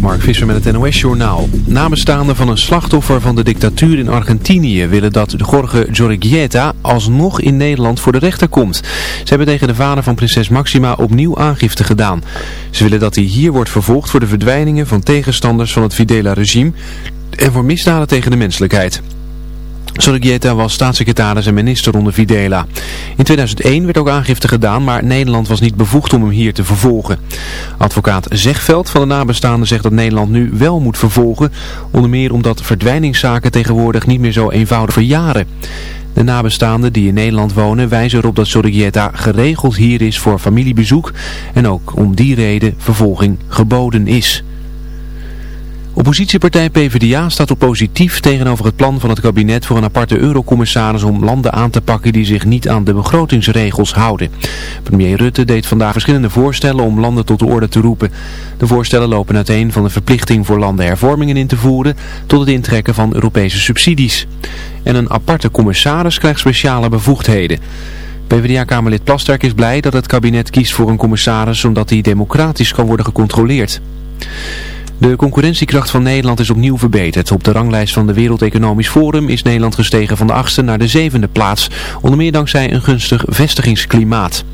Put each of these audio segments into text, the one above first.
Mark Visser met het NOS-journaal. Nabestaanden van een slachtoffer van de dictatuur in Argentinië willen dat Jorge Jorrieta alsnog in Nederland voor de rechter komt. Ze hebben tegen de vader van prinses Maxima opnieuw aangifte gedaan. Ze willen dat hij hier wordt vervolgd voor de verdwijningen van tegenstanders van het Fidela-regime en voor misdaden tegen de menselijkheid. Sorgieta was staatssecretaris en minister onder Videla. In 2001 werd ook aangifte gedaan, maar Nederland was niet bevoegd om hem hier te vervolgen. Advocaat Zegveld van de nabestaanden zegt dat Nederland nu wel moet vervolgen, onder meer omdat verdwijningszaken tegenwoordig niet meer zo eenvoudig verjaren. De nabestaanden die in Nederland wonen wijzen erop dat Sorgieta geregeld hier is voor familiebezoek en ook om die reden vervolging geboden is. Oppositiepartij PvdA staat op positief tegenover het plan van het kabinet voor een aparte eurocommissaris om landen aan te pakken die zich niet aan de begrotingsregels houden. Premier Rutte deed vandaag verschillende voorstellen om landen tot de orde te roepen. De voorstellen lopen uiteen van de verplichting voor landen hervormingen in te voeren tot het intrekken van Europese subsidies. En een aparte commissaris krijgt speciale bevoegdheden. PvdA-kamerlid Plasterk is blij dat het kabinet kiest voor een commissaris omdat hij democratisch kan worden gecontroleerd. De concurrentiekracht van Nederland is opnieuw verbeterd. Op de ranglijst van de Wereld Economisch Forum is Nederland gestegen van de achtste naar de zevende plaats. Onder meer dankzij een gunstig vestigingsklimaat.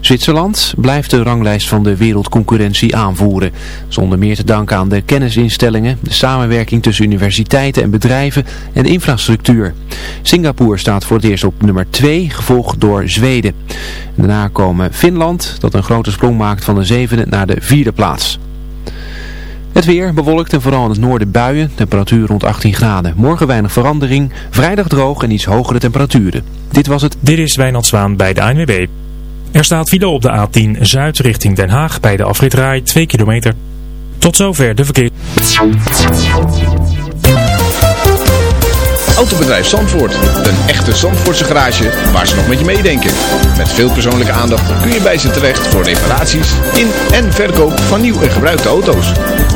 Zwitserland blijft de ranglijst van de wereldconcurrentie aanvoeren. Zonder meer te danken aan de kennisinstellingen, de samenwerking tussen universiteiten en bedrijven en de infrastructuur. Singapore staat voor het eerst op nummer 2, gevolgd door Zweden. Daarna komen Finland, dat een grote sprong maakt van de zevende naar de vierde plaats. Het weer bewolkt en vooral in het noorden buien. Temperatuur rond 18 graden. Morgen weinig verandering. Vrijdag droog en iets hogere temperaturen. Dit was het. Dit is Wijnand Zwaan bij de ANWB. Er staat file op de A10 Zuid richting Den Haag bij de afrit Rai 2 kilometer. Tot zover de verkeer. Autobedrijf Zandvoort. Een echte Zandvoortse garage waar ze nog met je meedenken. Met veel persoonlijke aandacht kun je bij ze terecht voor reparaties in en verkoop van nieuw en gebruikte auto's.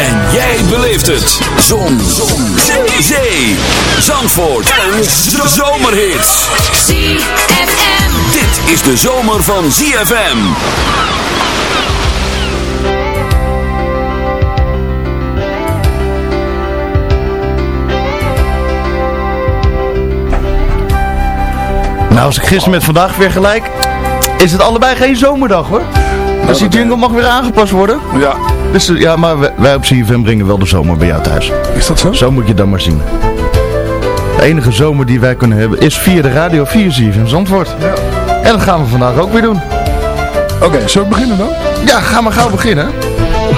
En jij beleeft het. Zon. Zon. Zee. Zee. Zandvoort. Een zomerhit. ZFM. Dit is de zomer van ZFM. Nou, als ik gisteren met vandaag weer gelijk, is het allebei geen zomerdag hoor. Dus die jingle mag weer aangepast worden. Ja. Dus eh, ja, maar wij, wij op CFM brengen wel de zomer bij jou thuis. Is dat zo? Zo moet je dat maar zien. De enige zomer die wij kunnen hebben is via de Radio 4 CFM Zandvoort. Ja. En dat gaan we vandaag ook weer doen. Oké, zullen we beginnen dan? Ja, ga maar gauw beginnen.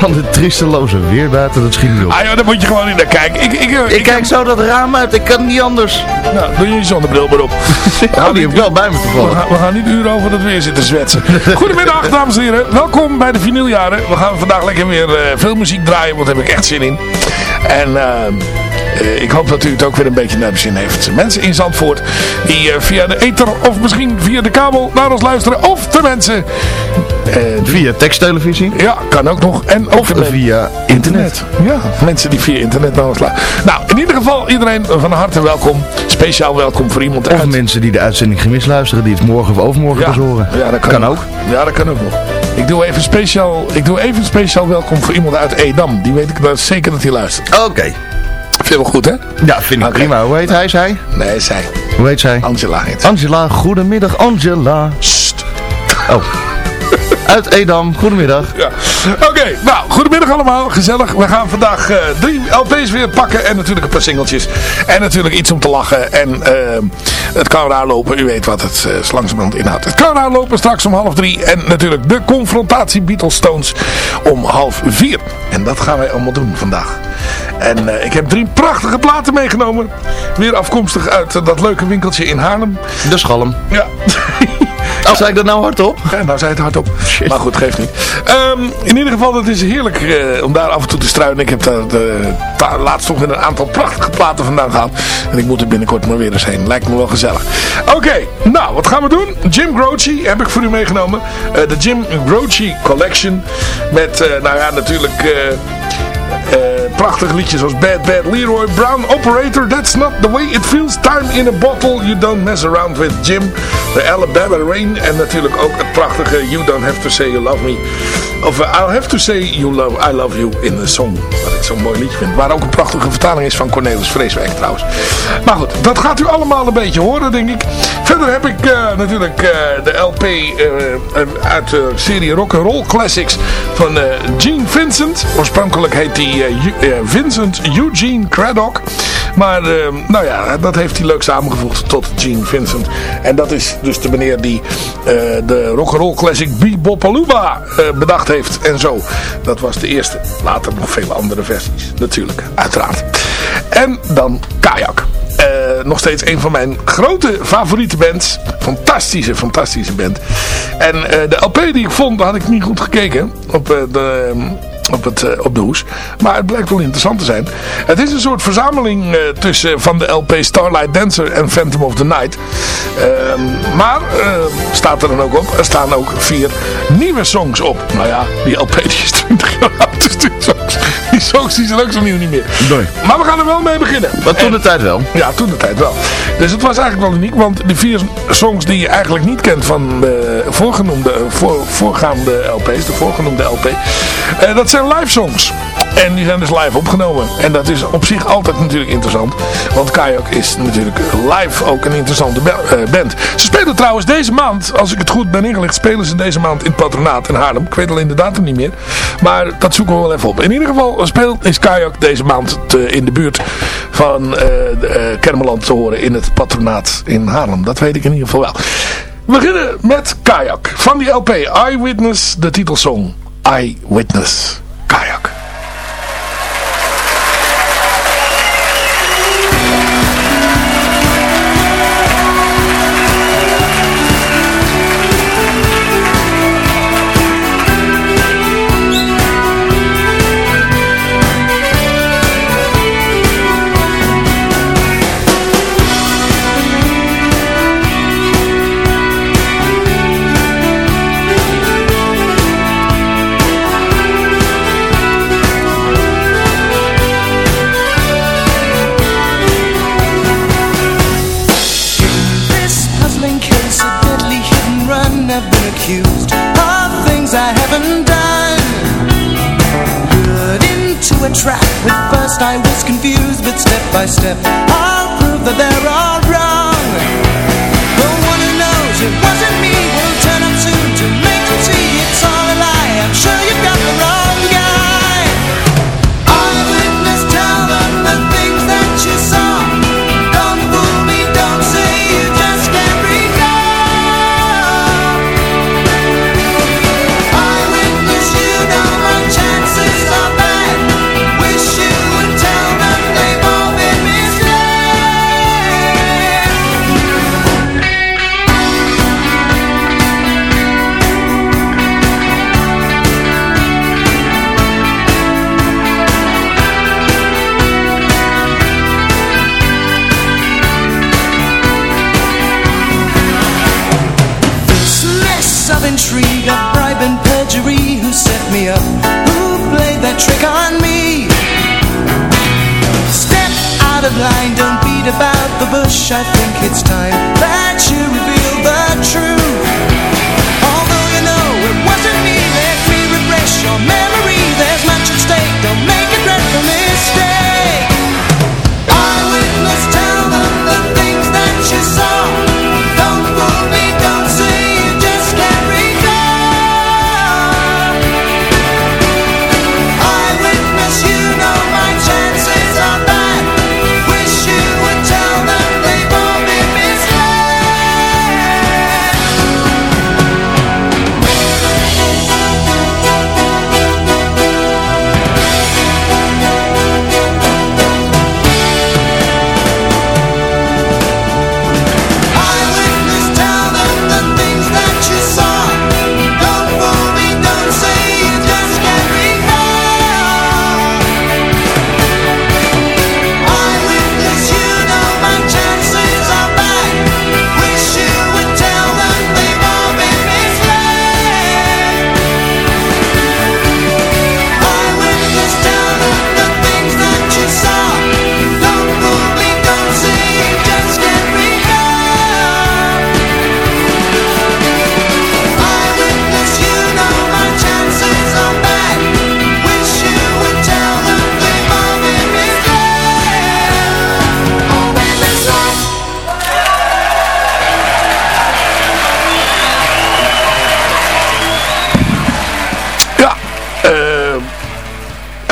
Want het triesteloze weer buiten, dat schiet niet op. Ah ja, daar moet je gewoon niet naar kijken. Ik, ik, ik, Ik kijk zo dat raam uit, ik kan niet anders. Nou, doe je je zonnebril maar op. Nou, die heb ik wel bij me We toevallig. gaan, we gaan niet uren over het weer zitten zwetsen. Goedemiddag, dames en heren. Welkom bij de vinyljaren. We gaan vandaag lekker weer eh, veel muziek draaien, want daar heb ik echt zin in. En eh, eh, ik hoop dat u het ook weer een beetje naar de zin heeft. Mensen in Zandvoort die via de ether of misschien via de kabel naar ons luisteren. Of de mensen... eh, Via teksttelevisie ja, kan ook nog. En ook of via internet. ja, mensen die via internet naar ons luisteren. Nou, in ieder geval iedereen van harte welkom. Speciaal welkom voor iemand Of uit... mensen die de uitzending gemist luisteren, die het morgen of overmorgen pas horen. Ja, dat kan, Kan ook. Ja, dat kan ook nog. Ik doe even speciaal, ik doe even speciaal welkom voor iemand uit Edam. Die weet ik nou zeker dat hij luistert. Oké. Vind je wel goed, hè? Ja, vind ik Oké. prima. Hoe heet hij, zij? Nee, zij. Hoe heet zij? Angela heet. Angela, goedemiddag Angela. Sst. Oh. Uit Edam, goedemiddag. Ja. Oké, nou, goedemiddag allemaal. Gezellig. We gaan vandaag eh, drie LP's weer pakken. En natuurlijk een paar singeltjes. En natuurlijk iets om te lachen. En eh, het kan raar lopen. U weet wat het uh, langzamerhand inhoudt. Het kan raar lopen straks om half drie. En natuurlijk de confrontatie Beatles Stones om half vier. En dat gaan wij allemaal doen vandaag. En ik heb drie prachtige platen meegenomen. Weer afkomstig uit dat leuke winkeltje in Haarlem. De schalm. Ja. Oh, zei ik dat nou hardop? Ja, nou zei het hardop. Maar goed, geeft niet. Ehm, in ieder geval, het is heerlijk eh, om daar af en toe te struinen. Ik heb daar de, ta- laatst weer een aantal prachtige platen vandaan gehad. En ik moet er binnenkort maar weer eens heen. Lijkt me wel gezellig. Oké, nou, wat gaan we doen? Jim Croce heb ik voor u meegenomen. Eh, de Jim Croce Collection. Met, eh, nou ja, natuurlijk... eh, prachtige liedjes zoals Bad Bad Leroy Brown Operator That's Not The Way It Feels Time in a Bottle You Don't Mess Around With Jim The Alabama Rain en natuurlijk ook het prachtige You Don't Have To Say You Love Me of eh, I'll Have To Say you love, I Love You in the Song wat ik zo'n mooi liedje vind. Waar ook een prachtige vertaling is van Cornelis Vreeswijk trouwens. Maar goed, dat gaat u allemaal een beetje horen denk ik. Verder heb ik eh, natuurlijk eh, de LP eh, uit de serie Rock'n'Roll Classics van Gene Vincent. Oorspronkelijk heet die Vincent Eugene Craddock. Maar eh, nou ja, dat heeft hij leuk samengevoegd tot Gene Vincent. En dat is dus de meneer die eh, de rock'n'roll classic Bebopalooza eh bedacht heeft. En zo. Dat was de eerste. Later nog vele andere versies. Natuurlijk, uiteraard. En dan Kajak. Nog steeds een van mijn grote favoriete bands. Fantastische, fantastische band. En de LP die ik vond, had ik niet goed gekeken. Op de op, het, eh, op de hoes. Maar het blijkt wel interessant te zijn. Het is een soort verzameling eh, tussen van de LP Starlight Dancer en Phantom of the Night. Ehm, maar, eh, staat er dan ook op, er staan ook vier nieuwe songs op. Nou ja, die LP is 20 jaar oud. Dus die songs, die songs die zijn ook zo nieuw niet meer. Nee. Maar we gaan er wel mee beginnen. Maar toen En- de tijd wel. ja, toen de tijd wel. Dus het was eigenlijk wel uniek, want de vier songs die je eigenlijk niet kent van de voorgenoemde, voor, voorgaande LP's, de voorgenoemde LP, eh, dat zijn live songs. En die zijn dus live opgenomen. En dat is op zich altijd natuurlijk interessant. Want Kajak is natuurlijk live ook een interessante eh, band. Ze spelen trouwens deze maand, als ik het goed ben ingelicht, spelen ze deze maand in het patronaat in Haarlem. Ik weet alleen de datum niet meer. Maar dat zoeken we wel even op. In ieder geval speelt is Kajak deze maand in de buurt van eh, Kermeland te horen in het patronaat in Haarlem. Dat weet ik in ieder geval wel. We beginnen met Kajak. Van die LP Eyewitness, de titelsong Eyewitness Kajak. By step. I'll prove that they're all about the bush I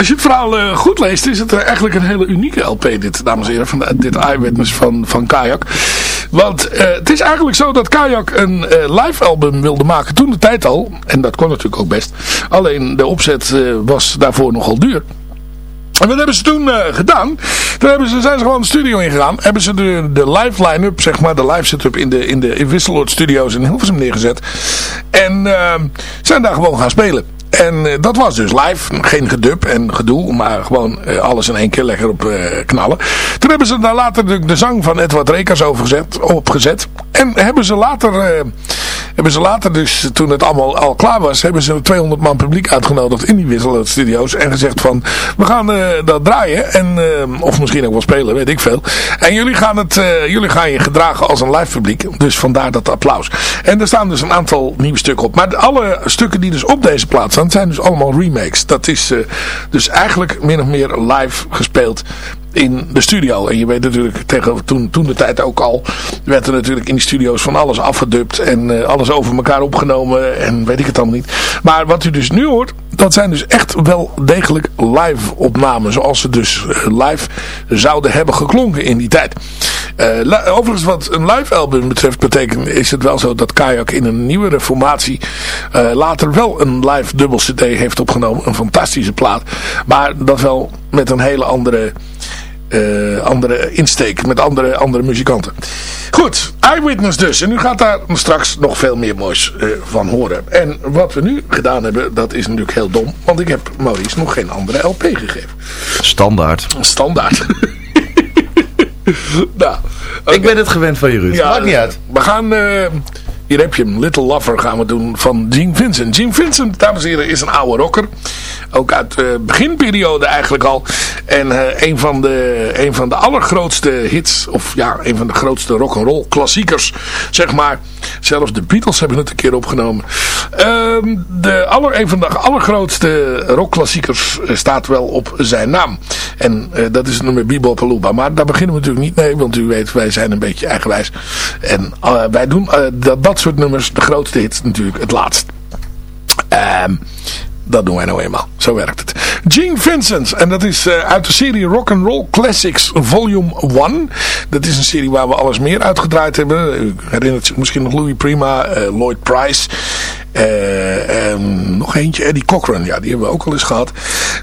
als je het verhaal eh, goed leest, is het eigenlijk een hele unieke LP, dit, dames en heren, van, dit Eyewitness van, van Kayak. Want eh, het is eigenlijk zo dat Kayak een eh, live album wilde maken toen de tijd al. En dat kon natuurlijk ook best. Alleen de opzet was daarvoor nogal duur. En wat hebben ze toen gedaan? Toen hebben ze, zijn ze gewoon de studio ingegaan. Hebben ze de, de live line-up, zeg maar, de live setup in de, in de in Studios in Hilversum neergezet. En zijn daar gewoon gaan spelen. En uh, dat was dus live. Geen gedub en gedoe. Maar gewoon uh, alles in één keer lekker op uh, knallen. Toen hebben ze daar later de, zang van Edward Rekers overgezet, opgezet. En hebben ze later... hebben ze later dus, toen het allemaal al klaar was... hebben ze 200 man publiek uitgenodigd in die Wisseloord Studios. En gezegd van... We gaan dat draaien. En, of misschien ook wel spelen, weet ik veel. En jullie gaan, het, jullie gaan je gedragen als een live publiek. Dus vandaar dat applaus. En er staan dus een aantal nieuwe stukken op. Maar alle stukken die dus op deze plaats staan zijn dus allemaal remakes. Dat is uh, dus eigenlijk min of meer live gespeeld in de studio. En je weet natuurlijk, tegen, toen, toen de tijd ook al, werd er natuurlijk in die studio's van alles afgedubt en uh, alles over elkaar opgenomen en weet ik het allemaal niet. Maar wat u dus nu hoort, dat zijn dus echt wel degelijk live opnamen. Zoals ze dus uh, live zouden hebben geklonken in die tijd. Uh, overigens wat een live album betreft betekent is het wel zo dat Kayak in een nieuwere formatie later wel een live dubbel cd heeft opgenomen. Een fantastische plaat. Maar dat wel met een hele andere uh, andere insteek met andere, andere muzikanten. Goed, Eyewitness dus. En u gaat daar straks nog veel meer moois uh, van horen. En wat we nu gedaan hebben, dat is natuurlijk heel dom. Want ik heb Maurice nog geen andere LP gegeven. Standaard. Standaard. nou, okay. Ik ben het gewend van je, Ruud. Ja, Maakt niet uit. We gaan... Uh, hier heb je hem. Little Lover gaan we doen van Gene Vincent. Gene Vincent, dames en heren, is een oude rocker. Ook uit de beginperiode eigenlijk al. En uh, een, van de, een van de allergrootste hits, of ja, een van de grootste rock'n'roll klassiekers, zeg maar. Zelfs de Beatles hebben het een keer opgenomen. Uh, de aller, een van de allergrootste rockklassiekers eh, staat wel op zijn naam. En uh, dat is het nummer Bebop Aluba. Maar daar beginnen we natuurlijk niet mee, want u weet, wij zijn een beetje eigenwijs. En wij doen dat, dat soort nummers, de grootste hits, natuurlijk het laatst. Um, dat doen wij nou eenmaal. Zo werkt het. Gene Vincent. En dat is uh, uit de serie Rock and Roll Classics Volume 1. Dat is een serie waar we alles meer uitgedraaid hebben. U herinnert zich misschien nog Louis Prima, uh, Lloyd Price. Uh, en nog eentje, Eddie Cochran. Ja, die hebben we ook al eens gehad.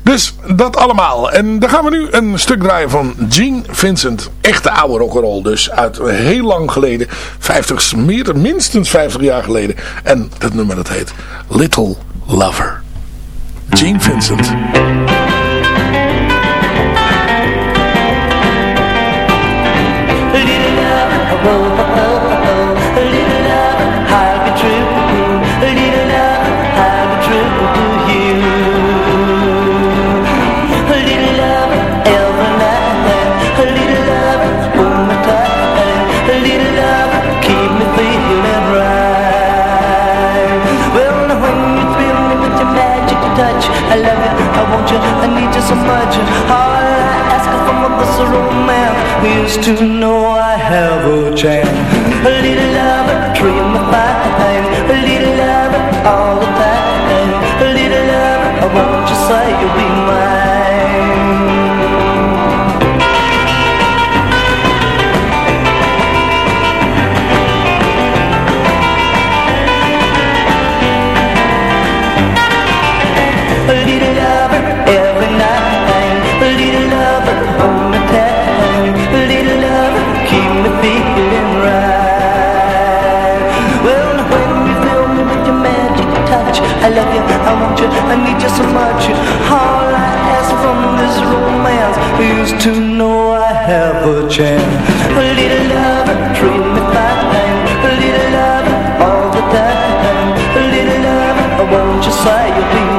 Dus dat allemaal. En dan gaan we nu een stuk draaien van Gene Vincent. Echte oude rock'n'roll dus. Uit heel lang geleden. 50, meer, minstens 50 jaar geleden. En dat nummer dat heet Little Lover. Gene Vincent. So much All I ask is from a visceral man used to know I have a chance A little love, dream of mine. A little love, all the time. A little love, I want you say you'll be mine need you so much. All I ask from this romance Is to know I have a chance. A little love, treat me fine A little love, all the time. A little love, won't you say you'll be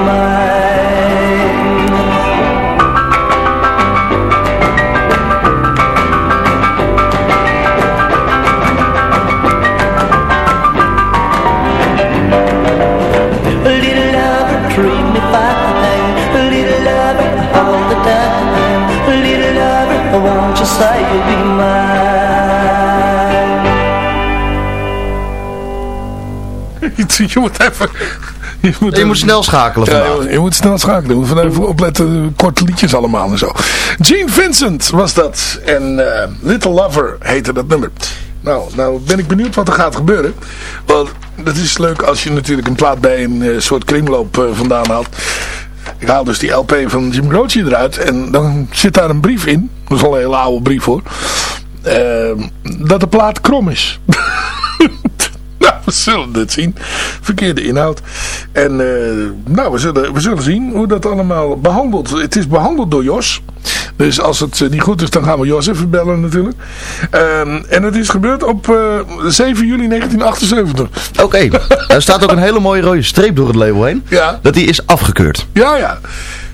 je moet even... Je moet, Je moet snel schakelen vandaag. je, je moet snel schakelen. Je moet van even opletten. Korte liedjes allemaal en zo. Gene Vincent was dat. En eh, Little Lover heette dat nummer. Nou, nou ben ik benieuwd wat er gaat gebeuren. Want dat is leuk als je natuurlijk een plaat bij een eh, soort kringloop eh, vandaan haalt. Ik haal dus die LP van Jim Croce eruit. En dan zit daar een brief in. Dat is al een hele oude brief hoor. Dat de plaat krom is. We zullen het zien. Verkeerde inhoud. En eh, nou, we zullen, we zullen zien hoe dat allemaal behandeld. Het is behandeld door Jos. Dus als het eh, niet goed is, dan gaan we Jos even bellen natuurlijk. Ehm, en het is gebeurd op eh, 7 juli 1978. Oké, er staat ook een hele mooie rode streep door het label heen. Ja, Dat die is afgekeurd. ja, ja.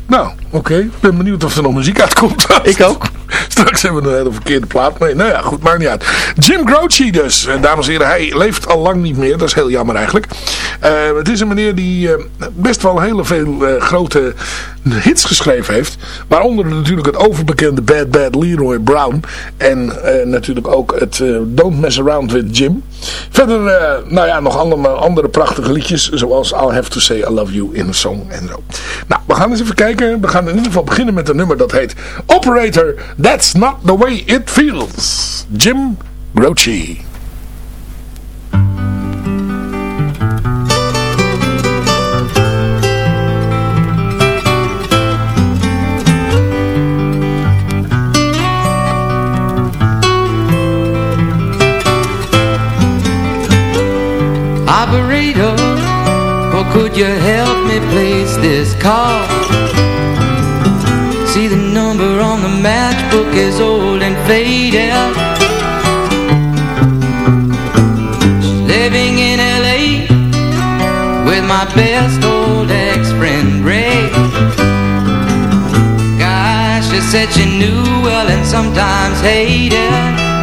Nou, oké. Ik ben benieuwd of er nog muziek uitkomt. Ik ook. Straks hebben we een hele verkeerde plaat mee. Nou ja, goed, maakt niet uit. Jim Croce dus. En dames en heren, hij leeft al lang niet meer. Dat is heel jammer eigenlijk. Eh, het is een meneer die eh, best wel hele veel eh, grote hits geschreven heeft. Waaronder natuurlijk het overbekende Bad Bad Leroy Brown. En eh, natuurlijk ook het eh, Don't Mess Around With Jim. Verder, eh, nou ja, nog andere, andere prachtige liedjes. Zoals I'll Have To Say I Love You in a Song en zo. Nou, we gaan eens even kijken. We gaan in ieder geval beginnen met een nummer dat heet Operator, That's Not The Way It Feels. Jim Croce. Operator, or could you help me place this call? See the number on the matchbook is old and faded. She's Living in L.A. with my best old ex-friend Ray. Gosh, she said she knew well and sometimes hated.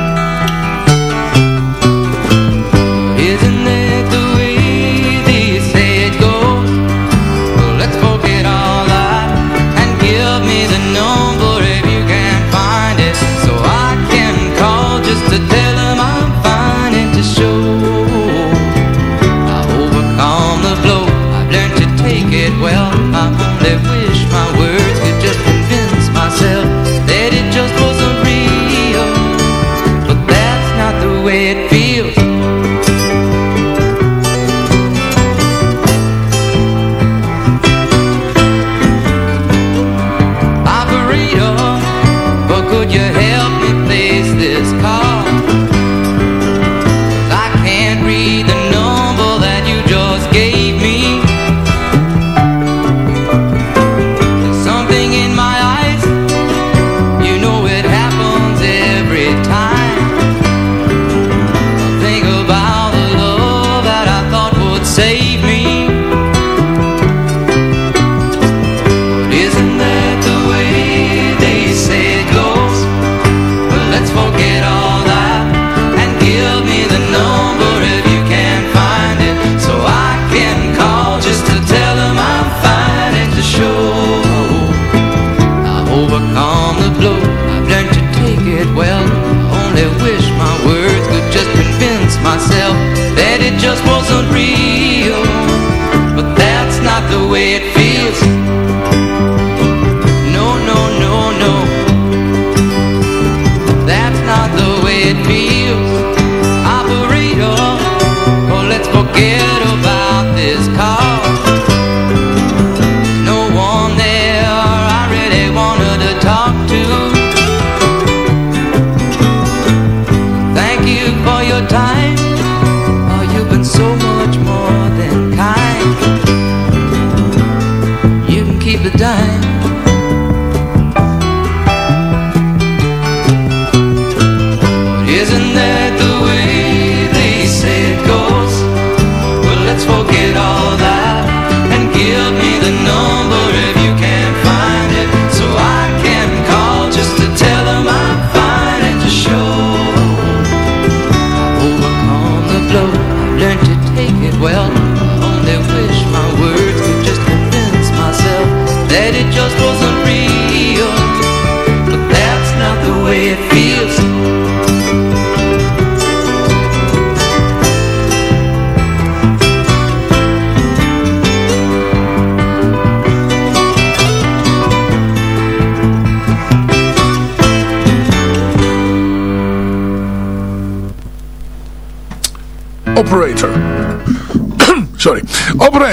the dime.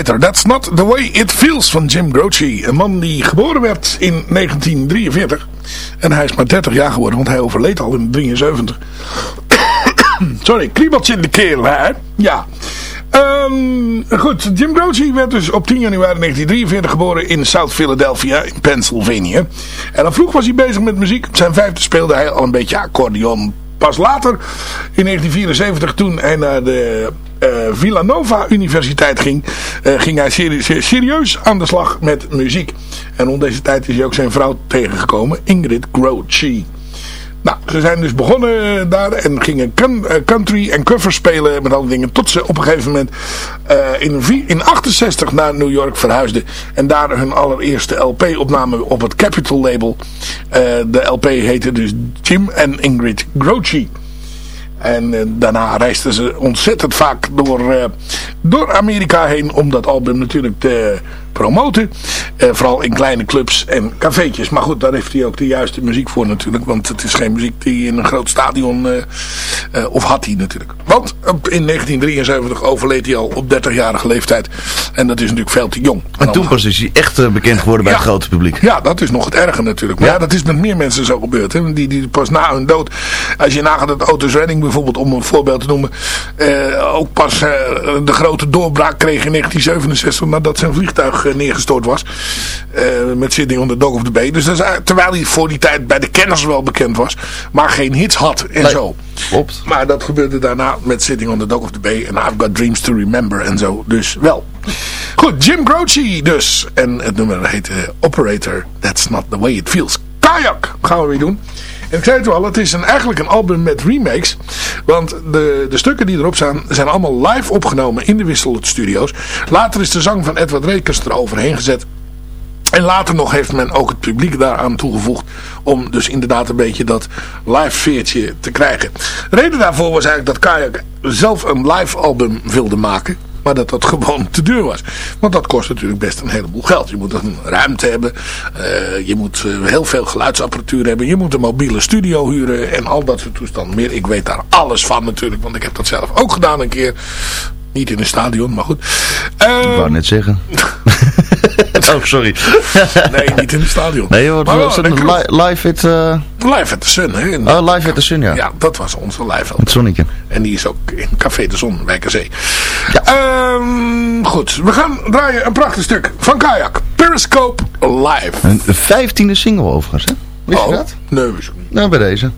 That's Not The Way It Feels van Jim Croce. Een man die geboren werd in 1943. En hij is maar 30 jaar geworden, want hij overleed al in 73. Sorry, kriebeltje in de keel, hè? Ja. Um, goed, Jim Croce werd dus op 10 januari 1943 geboren in South Philadelphia in Pennsylvania. En al vroeg was hij bezig met muziek. Op zijn vijfde speelde hij al een beetje accordeon. Pas later, in 1974, toen hij naar de uh, Villanova Universiteit ging, uh, ging hij serieus aan de slag met muziek. En rond deze tijd is hij ook zijn vrouw tegengekomen, Ingrid Croce. Nou, ze zijn dus begonnen eh, daar en gingen country en covers spelen met alle dingen. Tot ze op een gegeven moment uh, in, in 68 naar New York verhuisden. En daar hun allereerste LP opnamen op het Capitol label. De LP heette dus Jim en Ingrid Croce. En daarna reisden ze ontzettend vaak door, door Amerika heen om dat album natuurlijk te promoten. Uh, vooral in kleine clubs en cafeetjes. Maar goed, daar heeft hij ook de juiste muziek voor natuurlijk. Want het is geen muziek die in een groot stadion... of had hij natuurlijk. Want in 1973 overleed hij al op 30-jarige leeftijd. En dat is natuurlijk veel te jong. En, toen pas is hij echt bekend geworden bij het grote publiek. Ja, dat is nog het erge natuurlijk. Maar ja, dat is met meer mensen zo gebeurd. Hè? Die, die pas na hun dood... Als je nagaat dat Otis Redding bijvoorbeeld, om een voorbeeld te noemen... ook pas de grote doorbraak kreeg in 1967... nadat zijn vliegtuig neergestort was. met Sydney on the Dog of the Bay. Dus dat is, terwijl hij voor die tijd bij de kenners wel bekend was. Maar geen hits had en Nee. zo. Klopt. Maar dat gebeurde daarna met Sitting on the Dock of the Bay en I've Got Dreams to Remember en zo. Dus wel. Goed, Jim Croce dus. En het nummer heet eh, Operator, That's Not The Way It Feels. Kayak gaan we weer doen. En ik zei het al, het is eigenlijk een album met remakes. Want de, de stukken die erop staan zijn allemaal live opgenomen in de Wisselot Studios. Later is de zang van Edward Rekers er overheen gezet. En later nog heeft men ook het publiek daaraan toegevoegd. Om dus inderdaad een beetje dat live veertje te krijgen. De reden daarvoor was eigenlijk dat Kayak zelf een live album wilde maken. Maar dat dat gewoon te duur was. Want dat kost natuurlijk best een heleboel geld. Je moet een ruimte hebben. eh, je moet eh, heel veel geluidsapparatuur hebben. Je moet een mobiele studio huren. En al dat soort toestanden meer. Ik weet daar alles van natuurlijk. Want ik heb dat zelf ook gedaan een keer. Niet in een stadion, maar goed. Ik Eh, wou net zeggen. oh, sorry. nee, niet in het stadion. Nee Maar was li- live at... eh, Live at the Sun. Hè? In- oh, live at the Sun, ja. Ja, dat was onze live Het zonnetje. En die is ook in Café de Zon, Wijkerzee. Ehm, goed, we gaan draaien een prachtig stuk van Kayak. Periscope Live. Een vijftiende single overigens, hè? Wist je Oh, dat? Nee, wist ik niet. Nou, bij deze.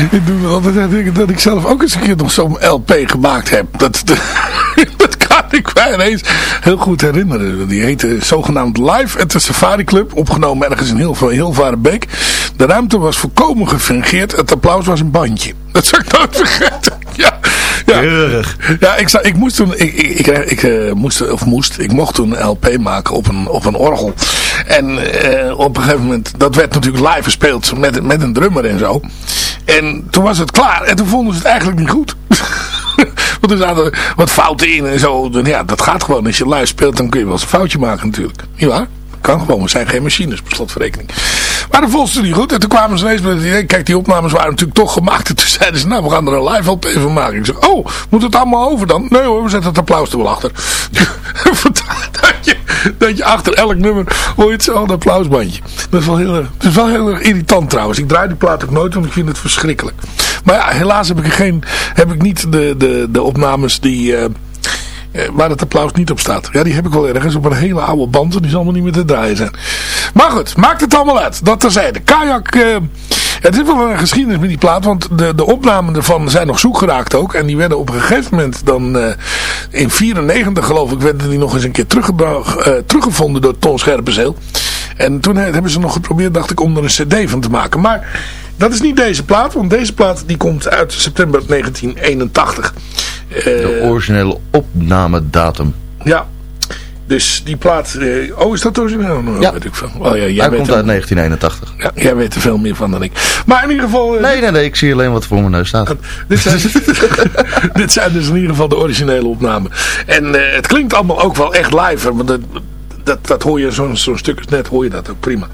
Ik, doe me altijd dat ik zelf ook eens een keer nog zo'n LP gemaakt heb. Dat, dat kan ik mij ineens heel goed herinneren. Die heette zogenaamd Live at the Safari Club. Opgenomen ergens in Hilva- Hilvarenbeek. De ruimte was volkomen gefingeerd. Het applaus was een bandje. Dat zou ik nooit vergeten. Ja, ja. Keurig. Ja, ik, ik moest toen, ik, ik, ik, ik, eh, moest, of moest, ik mocht toen een LP maken op een, op een orgel. En eh, op een gegeven moment, dat werd natuurlijk live gespeeld met, met een drummer en zo. En toen was het klaar en toen vonden ze het eigenlijk niet goed. Want er zaten wat fouten in en zo. Ja, dat gaat gewoon. Als je live speelt, dan kun je wel eens een foutje maken natuurlijk. Niet waar? Kan gewoon, we zijn geen machines, per slotverrekening. Maar dat vonden ze niet goed. En toen kwamen ze ineens met het idee, kijk die opnames waren natuurlijk toch gemaakt. En toen zeiden ze, nou we gaan er een live LP van maken. Ik zeg, oh, moet het allemaal over dan? Nee hoor, we zetten het applaus er wel achter. Dat je, dat je achter elk nummer hoor je hetzelfde applausbandje. Dat is wel heel, dat is wel heel erg irritant trouwens. Ik draai die plaat ook nooit, want ik vind het verschrikkelijk. Maar ja, helaas heb ik, geen, heb ik niet de, de, de opnames die... eh, waar het applaus niet op staat. Ja, die heb ik wel ergens op een hele oude band. En die zal nog niet meer te draaien zijn. Maar goed, maakt het allemaal uit. Dat terzijde. Kajak, eh, het is wel een geschiedenis met die plaat. Want de, de opnamen ervan zijn nog zoek geraakt ook. En die werden op een gegeven moment dan... eh, in 94 geloof ik werden die nog eens een keer eh, teruggevonden door Ton Scherpenzeel. En toen he- hebben ze nog geprobeerd, dacht ik, om er een cd van te maken. Maar dat is niet deze plaat. Want deze plaat die komt uit september 1981. Eh, De originele opnamedatum. ja. Dus die plaat... eh, oh, is dat origineel? Nou, Ja. weet ik veel. Oh, ja, jij Hij weet komt uit 1981. Ja, jij weet er veel meer van dan ik. Maar in ieder geval... eh, Nee, nee, nee. Ik zie alleen wat voor mijn neus staat. dit, zijn, dit zijn dus in ieder geval de originele opnamen. En eh, het klinkt allemaal ook wel echt live. Want dat, dat, dat hoor je, zo'n zo'n stuk net hoor je dat ook prima.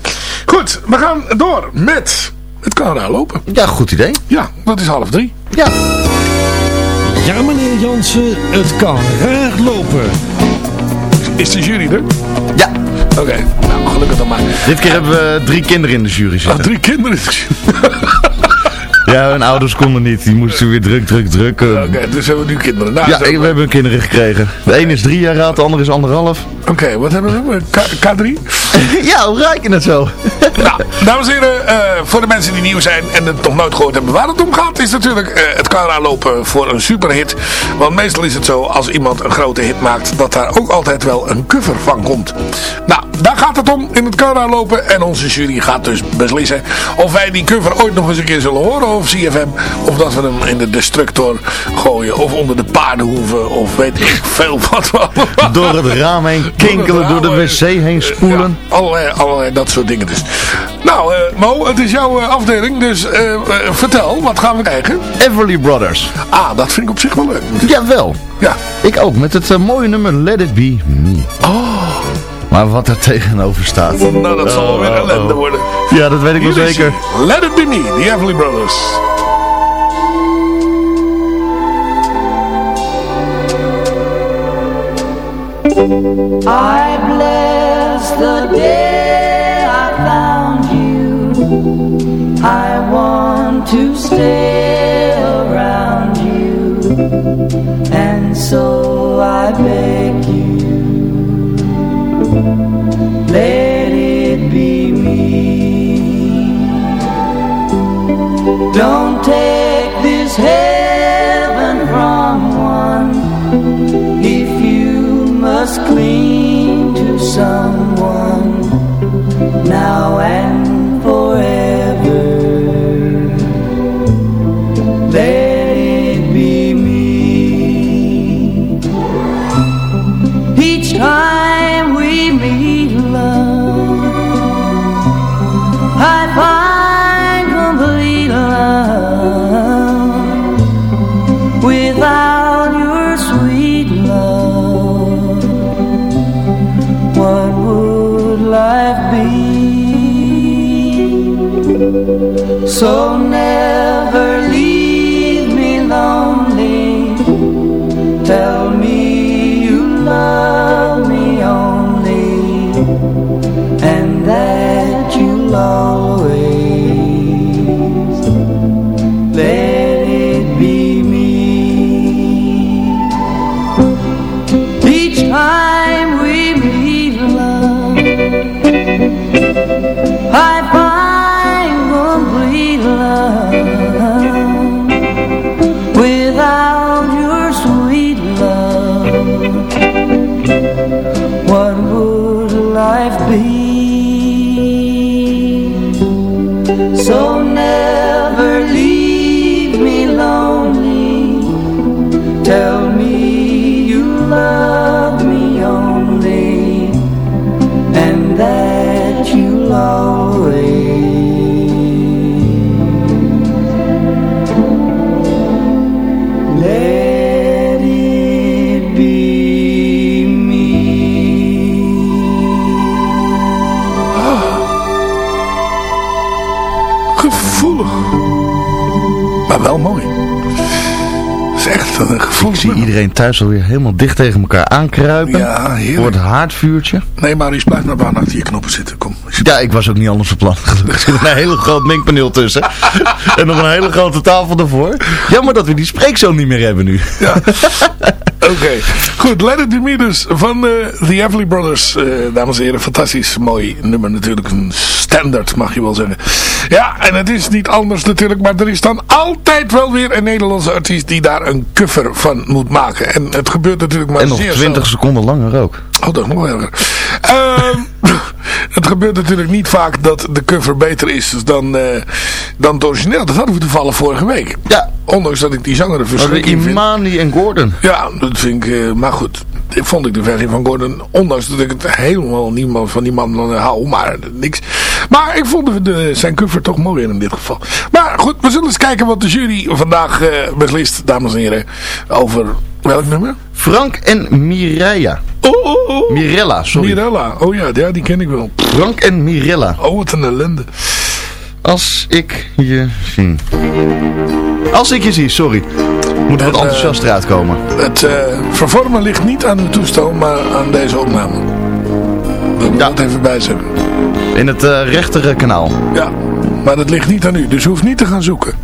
Goed, we gaan door met... Het kan daar lopen. Ja, goed idee. Ja, dat is half drie. Ja. Ja, meneer Jansen, het kan raar lopen. Is de jury er? Ja. Oké, nou gelukkig dan maar. Dit keer hebben we drie kinderen in de jury Ah, zitten. drie kinderen. Ja, hun ouders konden niet. Die moesten weer druk, druk, druk. eh. Oké, dus hebben we nu kinderen. Nou, Ja, we hebben kinderen gekregen. De een is drie jaar oud, de ander is anderhalf. Oké, wat hebben we? K K3? ja, hoe je het zo? nou, dames en heren, eh, voor de mensen die nieuw zijn en het nog nooit gehoord hebben waar het om gaat, is natuurlijk eh, het kan lopen voor een superhit. Want meestal is het zo, als iemand een grote hit maakt, dat daar ook altijd wel een cover van komt. Nou, daar gaat het om in het kan lopen. En onze jury gaat dus beslissen of wij die cover ooit nog eens een keer zullen horen op CFM. Of dat we hem in de destructor gooien, of onder de paardenhoeven, of weet ik veel wat Door het raam heen kinkelen, door de wc heen spoelen. ja, allerlei, allerlei dat soort dingen dus. Nou, eh, Mo, het is jouw eh, afdeling, dus eh, vertel, wat gaan we krijgen? Everly Brothers. Ah, dat vind ik op zich wel leuk. Jawel. Ja. Ik ook, met het mooie nummer Let It Be Me. Oh. Maar wat daar tegenover staat. Nou, dat zal wel weer Oh, oh, ellende oh. worden. Ja, dat weet ik wel zeker. Let It Be Me, The Everly Brothers. I bless the day I found you. I want to stay around you. And so I beg you, let it be me. Don't take this heaven from one if you must cling to someone now and So Ik zie iedereen thuis alweer helemaal dicht tegen elkaar aankruipen. Ja, heerlijk. Voor het haardvuurtje. Nee, Maurice, blijf maar baan achter je knoppen zitten. Kom. Ja, ik was ook niet anders van plan. Er zit een hele groot mengpaneel tussen. en nog een hele grote tafel ervoor. Jammer dat we die spreekzoon niet meer hebben nu. Ja. Oké. Goed, Let It Be Me dus van eh, The Everly Brothers. eh, dames en heren, fantastisch mooi nummer natuurlijk. Een standaard mag je wel zeggen. Ja, en het is niet anders natuurlijk. Maar er is dan altijd wel weer een Nederlandse artiest die daar een cover van moet maken. En het gebeurt natuurlijk maar en nog zeer 20 zelden. seconden langer ook. Oh, dat is nog erger. Ehm, het gebeurt natuurlijk niet vaak dat de cover beter is dan, eh, dan het origineel. Dat hadden we toevallig vorige week. Ja. Ondanks dat ik die zanger er Maar verschrikkelijk vind. Imani en Gordon. Ja, dat vind ik... eh, maar goed, vond ik de versie van Gordon... Ondanks dat ik het helemaal niemand van die man hou. Maar niks. Maar ik vond de, zijn cover toch mooier in dit geval. Maar goed, we zullen eens kijken wat de jury vandaag eh, beslist, dames en heren. Over welk nummer? Frank en Mireia. Oh, oh, oh. Mirella, sorry. Mirella. Oh ja, ja, die ken ik wel. Frank en Mirella. Oh, wat een ellende. Als ik je zie. Als ik je zie, sorry. Moet wat En, eh, enthousiast eruit komen. Het eh, vervormen ligt niet aan uw toestel, maar aan deze opname. Dat moet Ja. het even bij zeggen. In het eh, rechtere kanaal. Ja, maar dat ligt niet aan u, dus u hoeft niet te gaan zoeken.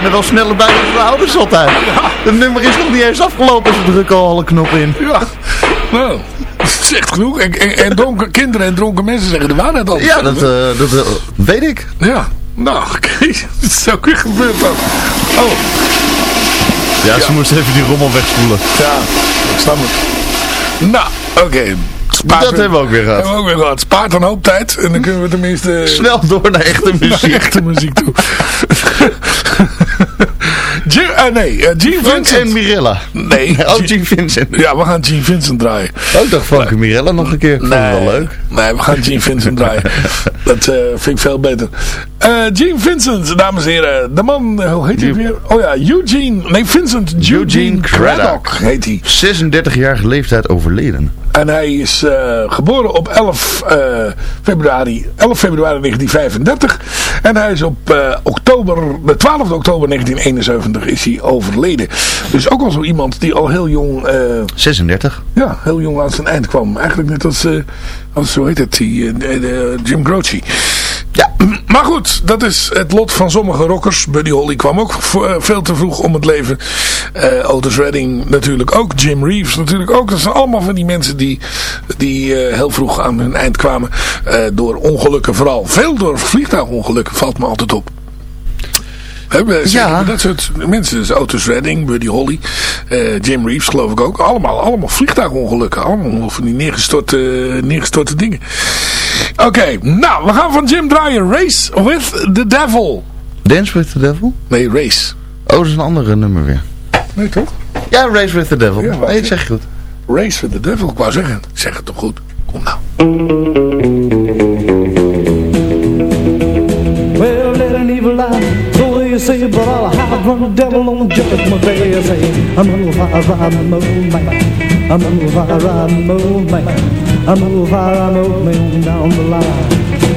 Zijn er wel sneller bij dan de ouders altijd. Het nummer is nog niet eens afgelopen, ze drukken al alle knoppen in. Ja, nou, dat zegt genoeg. En, en, en dronken kinderen en dronken mensen zeggen de waarheid al. Ja, dat, eh, dat eh, weet ik. Ja, nou, oké. Dat is ook weer gebeurd dan. Oh, Ja, ze moesten even die rommel wegspoelen. ja, ik snap het. Nou, oké. Spaart Dat hebben we ook weer gehad. Hebben we ook weer gehad. Spaart een hoop tijd. En dan kunnen we tenminste... Snel door naar echte naar muziek. echte muziek toe. Eh, nee, eh, Gene Vincent. en Mirella. Nee, Oh, Gene- Vincent. Ja, we gaan Gene Vincent draaien. Oh, ik dacht Frank en Mirella nog een keer. Vond het wel leuk. Nee, we gaan Gene Vincent draaien. Dat eh, vind ik veel beter. Gene Vincent, dames en heren. De man, hoe heet hij weer? Oh ja, Eugene. Nee, Vincent Eugene, Eugene Craddock Craddock. heet hij. 36-jarige leeftijd overleden. En hij is eh, geboren op 11, eh, februari, 11 februari 1935. En hij is op eh, oktober, de 12 oktober 1971 is hij overleden. Dus ook al zo iemand die al heel jong... 36. Ja, heel jong aan zijn eind kwam. Eigenlijk net als, als zo heet het, die, Jim Croce. Ja, maar goed, dat is het lot van sommige rockers. Buddy Holly kwam ook veel te vroeg om het leven. Uh, Otis Redding natuurlijk ook. Jim Reeves natuurlijk ook. Dat zijn allemaal van die mensen die, die uh, heel vroeg aan hun eind kwamen. Uh, door ongelukken vooral. Veel door vliegtuigongelukken valt me altijd op. He, ja. Dat soort mensen. Dus Otis Redding, Buddy Holly, Jim Reeves geloof ik ook. Allemaal, allemaal vliegtuigongelukken. Allemaal van die neergestorte, neergestorte dingen. Oké, nou, we gaan van Jim draaien. Race with the Devil. Dance with the Devil? Nee, Race. Oh, dat is een andere nummer weer. Nee, toch? Ja, Race with the Devil. Ja, nee, ik zeg goed. Race with the Devil, ik wou zeggen. Zeg het toch goed. Kom nou. Well, let an evil so you say, but I'll hide from the devil on judgment day. I say, I'm a fire, I'm a man. I'm a fire, I'm a man. I'm a fire, I'm man down the line.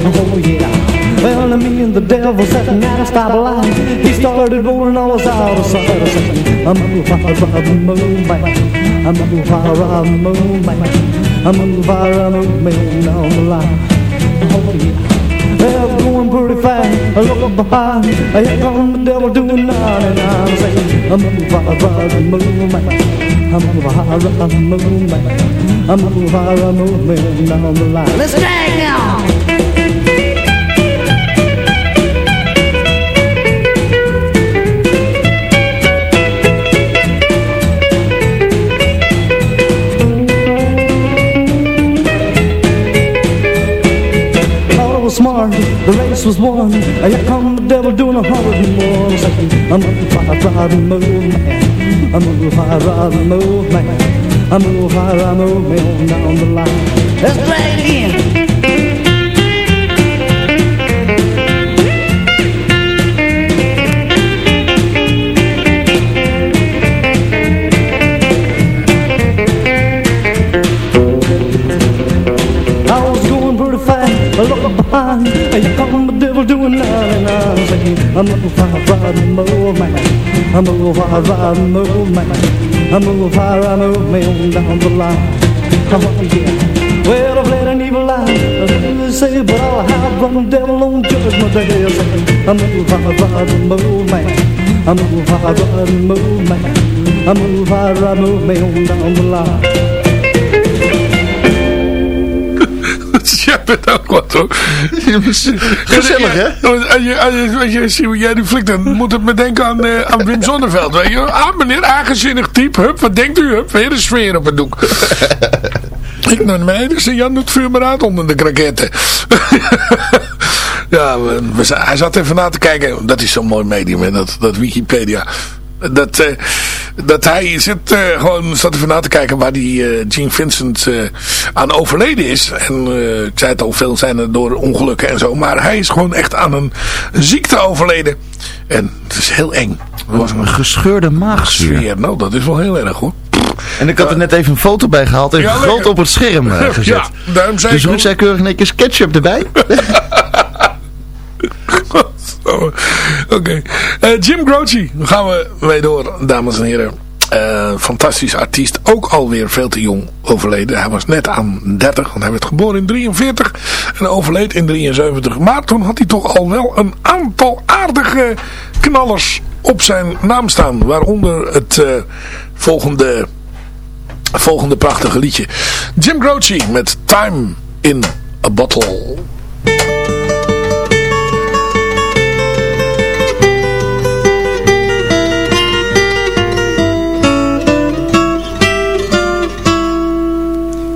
Oh yeah. Well, me and the devil sat at a stoplight. He started rolling all us out of sight. I a fire, I'm moon man. I'm a fire, I'm moon man. I'm a fire, I'm man down the line. Oh yeah. Well, going pretty fast, I look behind, here come the devil doing 99, saying, I'm a fire, I'm a moon man, I'm a fire, I'm a man, I'm a fire, I'm a man down the line. Let's drag now! smart, the race was won. Here come the devil doing a hundred and. Saying, I'm a fire, fire, move man. I'm a fire, fire, move man. I'm a fire, move man down the line. Let's play it again. behind. Here come the devil doing nine and Saying, I'm a fire, fire, move man. I'm a fire, fire, move man. I'm a fire, move man down the line. Oh yeah. Well, I've let an evil lie. They say, but I'll have the devil on judgment day. I'm a fire, fire, move man. I'm a fire, fire, move man. I'm a fire, move man down the line. Jij bent ook wat hoor. Gezellig hè? Als je, als je, ziet hoe jij nu flikt, dan moet het me denken aan, uh, aan Wim Zonneveld. Weet je? Ah meneer, aangezinnig type. Hup, wat denkt u? Hup, weer de sfeer op het doek. Ik naar mij, dus Jan doet vuur maar uit onder de kraketten. ja, we, hij zat even na te kijken. Dat is zo'n mooi medium, dat, dat Wikipedia dat, uh, dat hij zit uh, gewoon zat even na te kijken waar die uh, Gene Vincent aan overleden is. En ik zei het al, veel zijn er door ongelukken en zo. Maar hij is gewoon echt aan een ziekte overleden. En het is heel eng. Het was een gescheurde maagzuur. Nou, dat is wel heel erg hoor. En ik had er net even een foto bij gehaald en groot op het scherm gezet. Ja, daarom zei dus Ruud zei keurig netjes ketchup erbij. Oké. Eh, Jim Croce. Dan gaan we mee door, dames en heren. Uh, fantastisch artiest. Ook alweer veel te jong overleden. Hij was net aan 30. Want hij werd geboren in 43. En overleed in 73. Maar toen had hij toch al wel een aantal aardige knallers op zijn naam staan. Waaronder het uh, volgende, volgende prachtige liedje. Jim Croce met Time in a Bottle.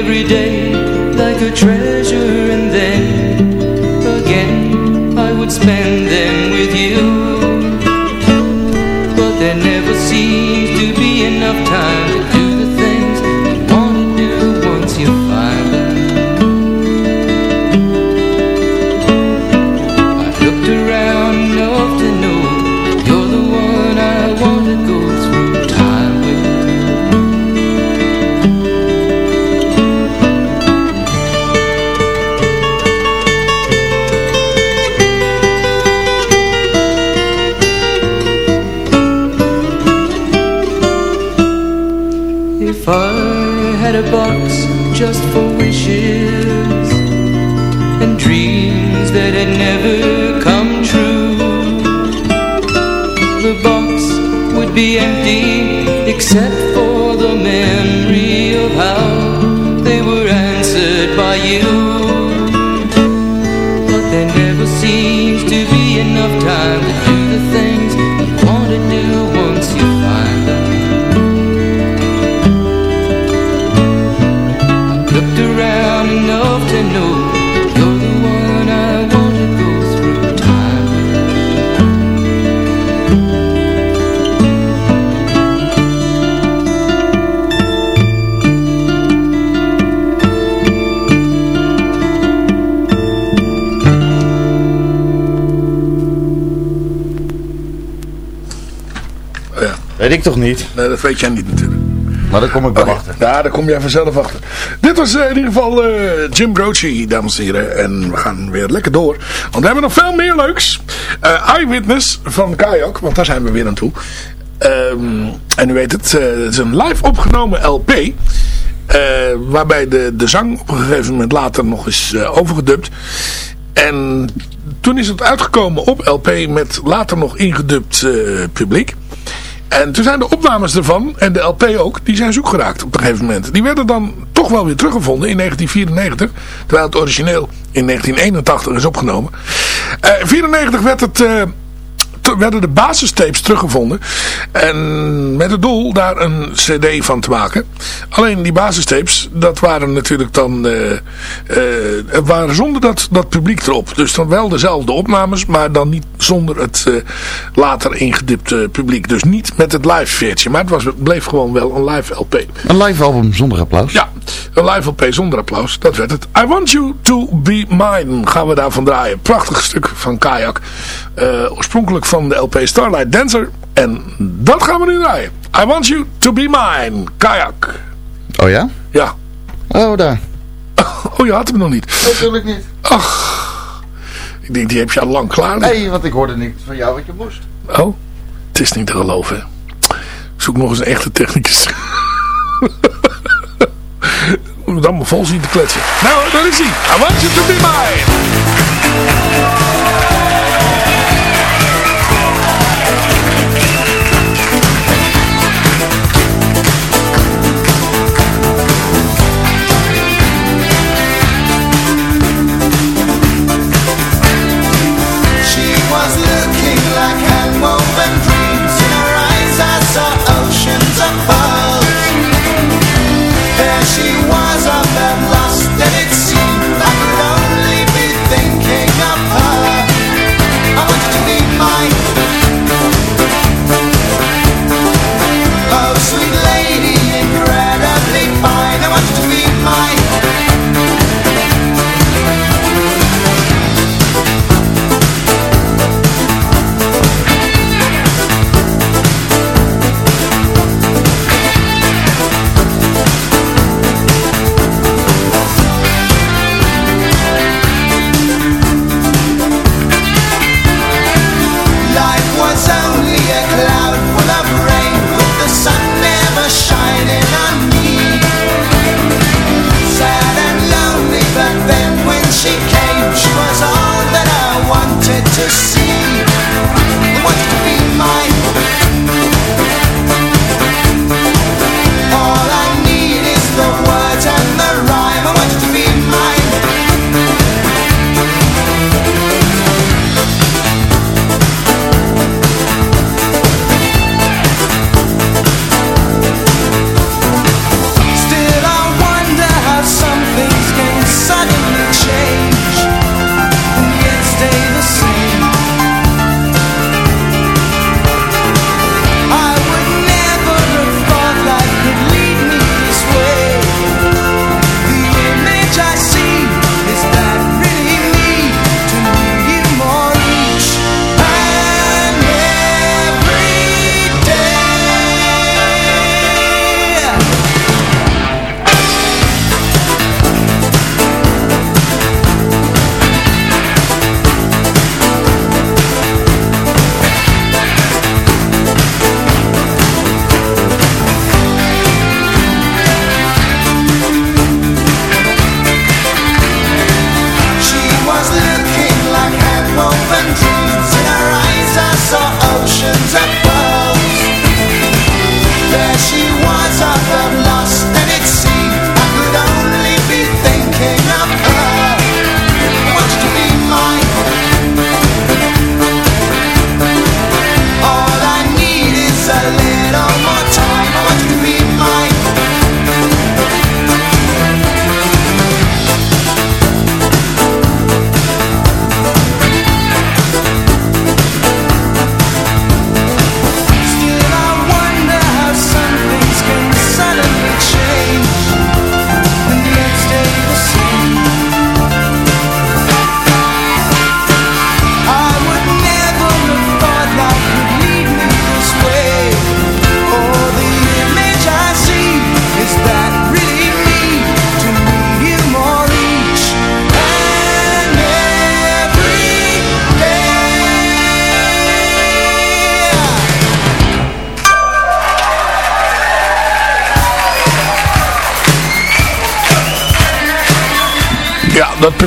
every day like a treasure and then again I would spend them just for wishes And dreams that had never come true. The box would be empty except for the memory of how they were answered by you toch niet? Nee, dat weet jij niet natuurlijk. Maar daar kom ik wel Oké, achter. Ja, daar kom jij vanzelf achter. Dit was eh, in ieder geval eh, Jim Croce, dames en heren. En we gaan weer lekker door. Want we hebben nog veel meer leuks. Eh, Eyewitness van Kajak, want daar zijn we weer aan toe. Ehm, en u weet het, eh, het is een live opgenomen LP. eh, waarbij de, de zang op een gegeven moment later nog is eh, overgedubt. En toen is het uitgekomen op LP met later nog ingedubt eh, publiek. En toen zijn de opnames ervan, en de LP ook, die zijn zoek geraakt op een gegeven moment. Die werden dan toch wel weer teruggevonden in 1994. Terwijl het origineel in 1981 is opgenomen. In 1994 werd het... werden de basistapes teruggevonden. En met het doel daar een cd van te maken. Alleen die basistapes, dat waren natuurlijk dan... eh, waren zonder dat, dat publiek erop. Dus dan wel dezelfde opnames, maar dan niet zonder het eh, later ingedipte publiek. Dus niet met het live veertje. Maar het was, bleef gewoon wel een live LP. Een live album zonder applaus. Ja, live LP zonder applaus. Dat werd het. I Want You To Be Mine gaan we daarvan draaien. Prachtig stuk van Kayak. Eh, oorspronkelijk van de LP Starlight Dancer. En dat gaan we nu draaien. I Want You To Be Mine. Kayak. Oh ja? Ja. Oh, daar. Oh, je had hem nog niet. Natuurlijk niet. Ach. Ik denk, die heb je al lang klaar. Nee, want ik hoorde niet van jou wat je moest. Oh, het is niet te geloven. Ik Zoek nog eens een echte technicus. Het allemaal vol zien te kletsen. Nou, daar is hij. I want you to be mine. To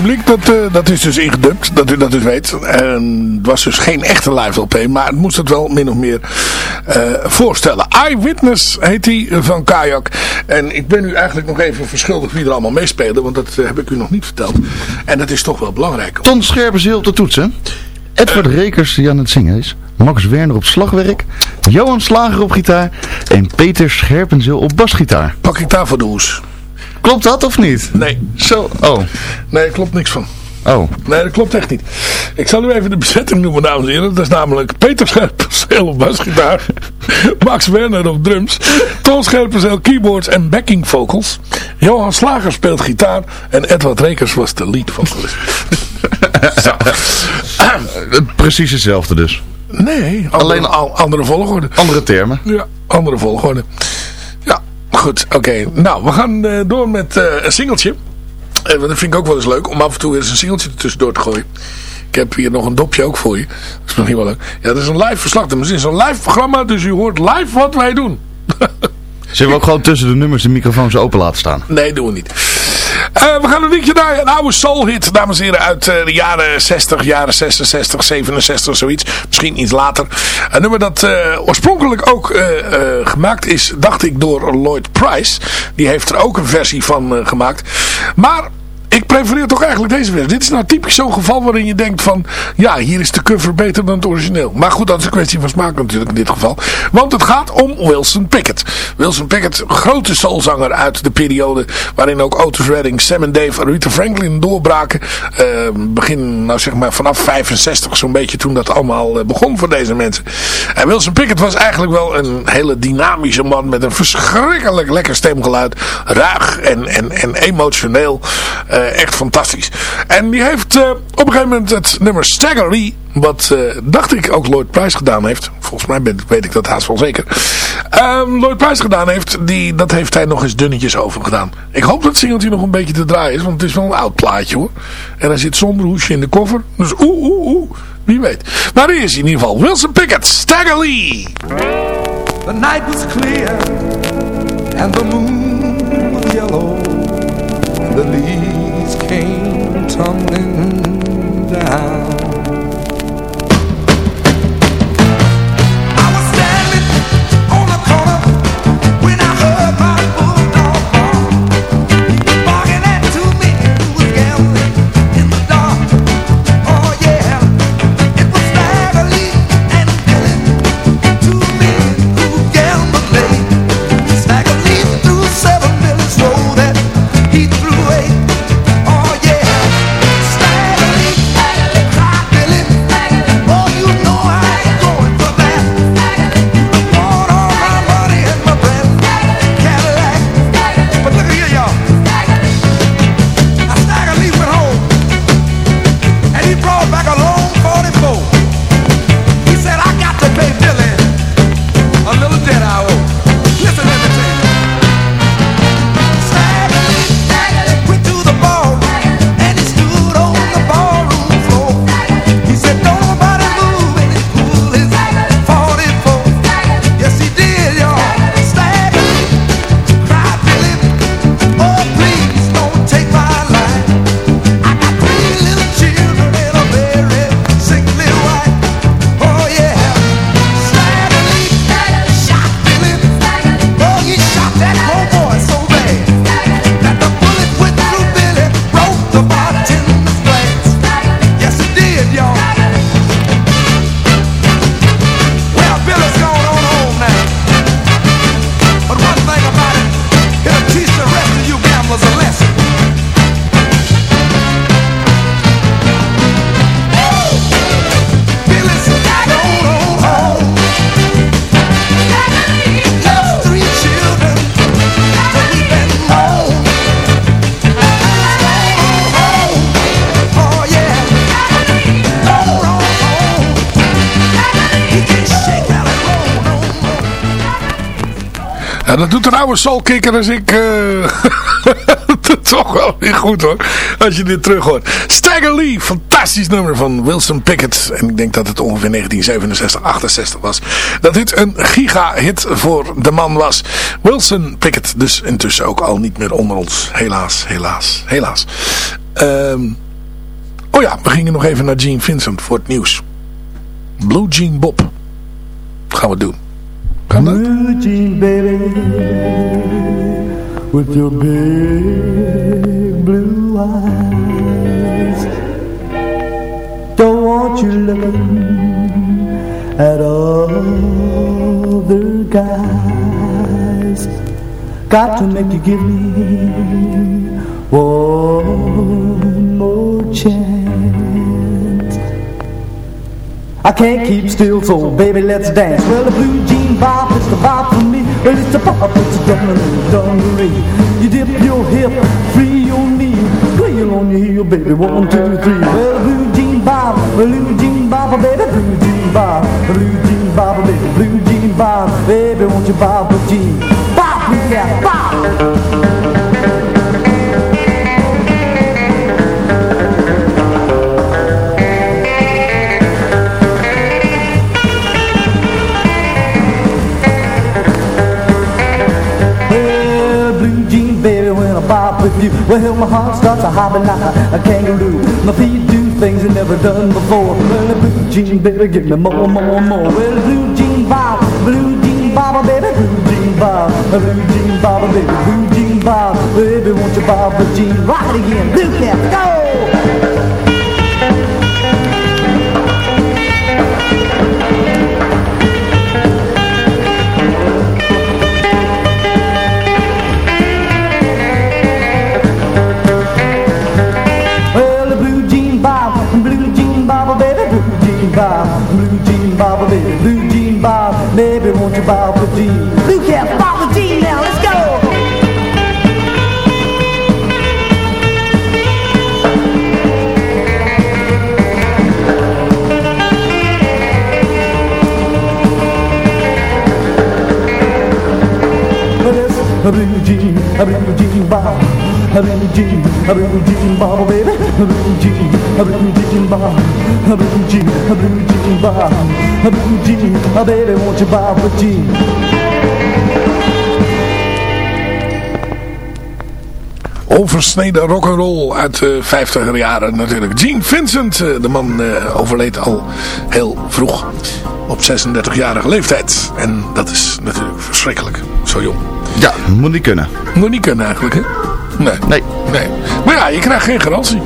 publiek dat, eh, dat is dus ingedumpt, dat u dat dus weet. En het was dus geen echte live LP, maar het moest het wel min of meer eh, voorstellen. Eyewitness heet hij van Kajak. En ik ben u eigenlijk nog even verschuldigd wie er allemaal meespelen, want dat eh, heb ik u nog niet verteld. En dat is toch wel belangrijk. Ton Scherpenzeel op de toetsen. Edward Rekers die aan het zingen is. Max Werner op slagwerk. Johan Slager op gitaar. En Peter Scherpenzeel op basgitaar. Pak ik daar voor de hoes? Klopt dat of niet? Nee. Zo, oh. Nee, er klopt niks van. Oh. Nee, dat klopt echt niet. Ik zal u even de bezetting noemen, dames en heren. Dat is namelijk Peter Scherpenzeel op basgitaar. Max Werner op drums. Ton Scherpenzeel keyboards en backing vocals. Johan Slager speelt gitaar. En Edward Rekers was de lead vocalist. Zo. Precies hetzelfde dus. Nee, andere, Alleen- al- andere volgorde. Andere termen. Ja, andere volgorde. Goed. Oké. Nou, we gaan eh, door met eh, een singeltje. Want dat vind ik ook wel eens leuk. Om af en toe eens een singeltje ertussendoor te gooien. Ik heb hier nog een dopje ook voor je. Dat is misschien wel leuk. Ja, dat is een live verslag. Het is een live programma. Dus u hoort live wat wij doen. Zullen we ook gewoon tussen de nummers de microfoons open laten staan? Nee, doen we niet. Eh, we gaan een liedje naar een oude soulhit, dames en heren, uit eh, de jaren 60, jaren 66, 67, zoiets. Misschien iets later. Een nummer dat eh, oorspronkelijk ook gemaakt is, dacht ik, door Lloyd Price. Die heeft er ook een versie van gemaakt. Maar... Ik prefereer toch eigenlijk deze versie. Dit is nou typisch zo'n geval waarin je denkt van... Ja, hier is de cover beter dan het origineel. Maar goed, dat is een kwestie van smaak natuurlijk in dit geval. Want het gaat om Wilson Pickett. Wilson Pickett, grote soulzanger uit de periode... waarin ook Otis Redding, Sam en Dave, Aretha Franklin doorbraken. Eh, begin, nou zeg maar, vanaf 65 zo'n beetje toen dat allemaal eh, begon voor deze mensen. En Wilson Pickett was eigenlijk wel een hele dynamische man... met een verschrikkelijk lekker stemgeluid. Ruig en, en, en emotioneel. Echt fantastisch. En die heeft eh, op een gegeven moment het nummer Staggery... wat, eh, dacht ik, ook Lloyd Price gedaan heeft. Volgens mij ben, weet ik dat haast wel zeker. Ehm, Lloyd Price gedaan heeft, die, dat heeft hij nog eens dunnetjes over gedaan. Ik hoop dat het singeltje nog een beetje te draaien is... want het is wel een oud plaatje hoor. En hij zit zonder hoesje in de koffer. Dus oeh, oeh, oeh. Wie weet. Maar hier is in ieder geval. Wilson Pickett, Staggerly. The night was clear and the moon was yellow. The something Oude soulkicker als ik... eh, toch wel weer goed hoor. Als je dit terug hoort. Stagger Lee. Fantastisch nummer van Wilson Pickett. En ik denk dat het ongeveer 1967, 68 was. Dat dit een giga-hit voor de man was. Wilson Pickett. Dus intussen ook al niet meer onder ons. Helaas, helaas, helaas. Ehm, oh ja, we gingen nog even naar Gene Vincent voor het nieuws. Blue Jean Bob. Gaan we doen. Kan dat? Blue baby With your big blue eyes. Don't want you looking At other guys. Got to make you give me One more chance I can't keep still, so baby, let's dance. Well, the blue jean bop is the bop for me. Well, it's the bop, it's a definite dungaree. You dip your hip, free your knee, wheel on your heel, baby. One, two, three. Well, the blue jean bop, blue jean bop, oh, baby, blue jean bop, blue jean bop, oh, baby, blue jean bop, baby, won't you bop a jean? Bop, yeah, bop. Well, my heart starts a hopping like a, kangaroo My feet do things I never done before. Well, blue jean baby, give me more, more, more. Well, blue jean bop, blue jean bop, baby Blue jean bop, blue jean bop, baby Blue jean bop, baby, won't you bop a jean? It again, blue cap, go! Blue jean bob, blue jean bob, baby, won't you bob the jean? Blue cap, bob the jean A blue jean, a blue jean bob, a blue jean, a blue jean bob, baby. A blue jean, a blue jean bob, a blue jean, a uit de 50er jaren natuurlijk. Gene Vincent, eh, de man eh, overleed al heel vroeg. Op 36-jarige leeftijd. En dat is natuurlijk verschrikkelijk. Zo jong. Ja, moet niet kunnen. Moet niet kunnen eigenlijk, hè? Nee. Nee. nee. Maar ja, je krijgt geen garantie.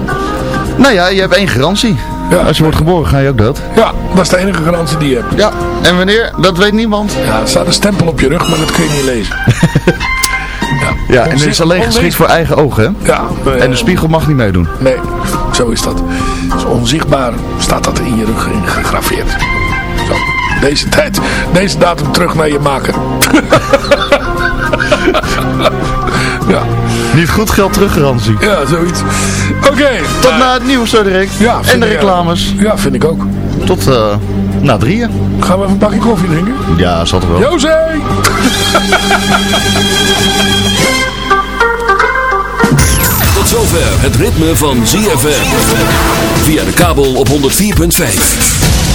Nou ja, je hebt één garantie. Ja. Als je wordt geboren ga je ook dood. Ja, dat is de enige garantie die je hebt. Ja, en wanneer? Dat weet niemand. Ja, er staat een stempel op je rug, maar dat kun je niet lezen. Ja, en het is alleen geschikt voor eigen ogen, hè? Ja. eh, En de spiegel mag niet meedoen. Nee, zo is dat. Dus onzichtbaar staat dat in je rug ingegraveerd. Zo. Deze tijd, deze datum terug naar je maker. ja. Niet goed geld teruggarantie. Ja, zoiets. Oké. Tot na het nieuws zo direct. Ja, en de reclames. Ja, vind ik ook. Tot eh, na drieën. Gaan we even een bakje koffie drinken? Ja, zat er wel. José! Tot zover het ritme van ZFM. Via de kabel op 104.5.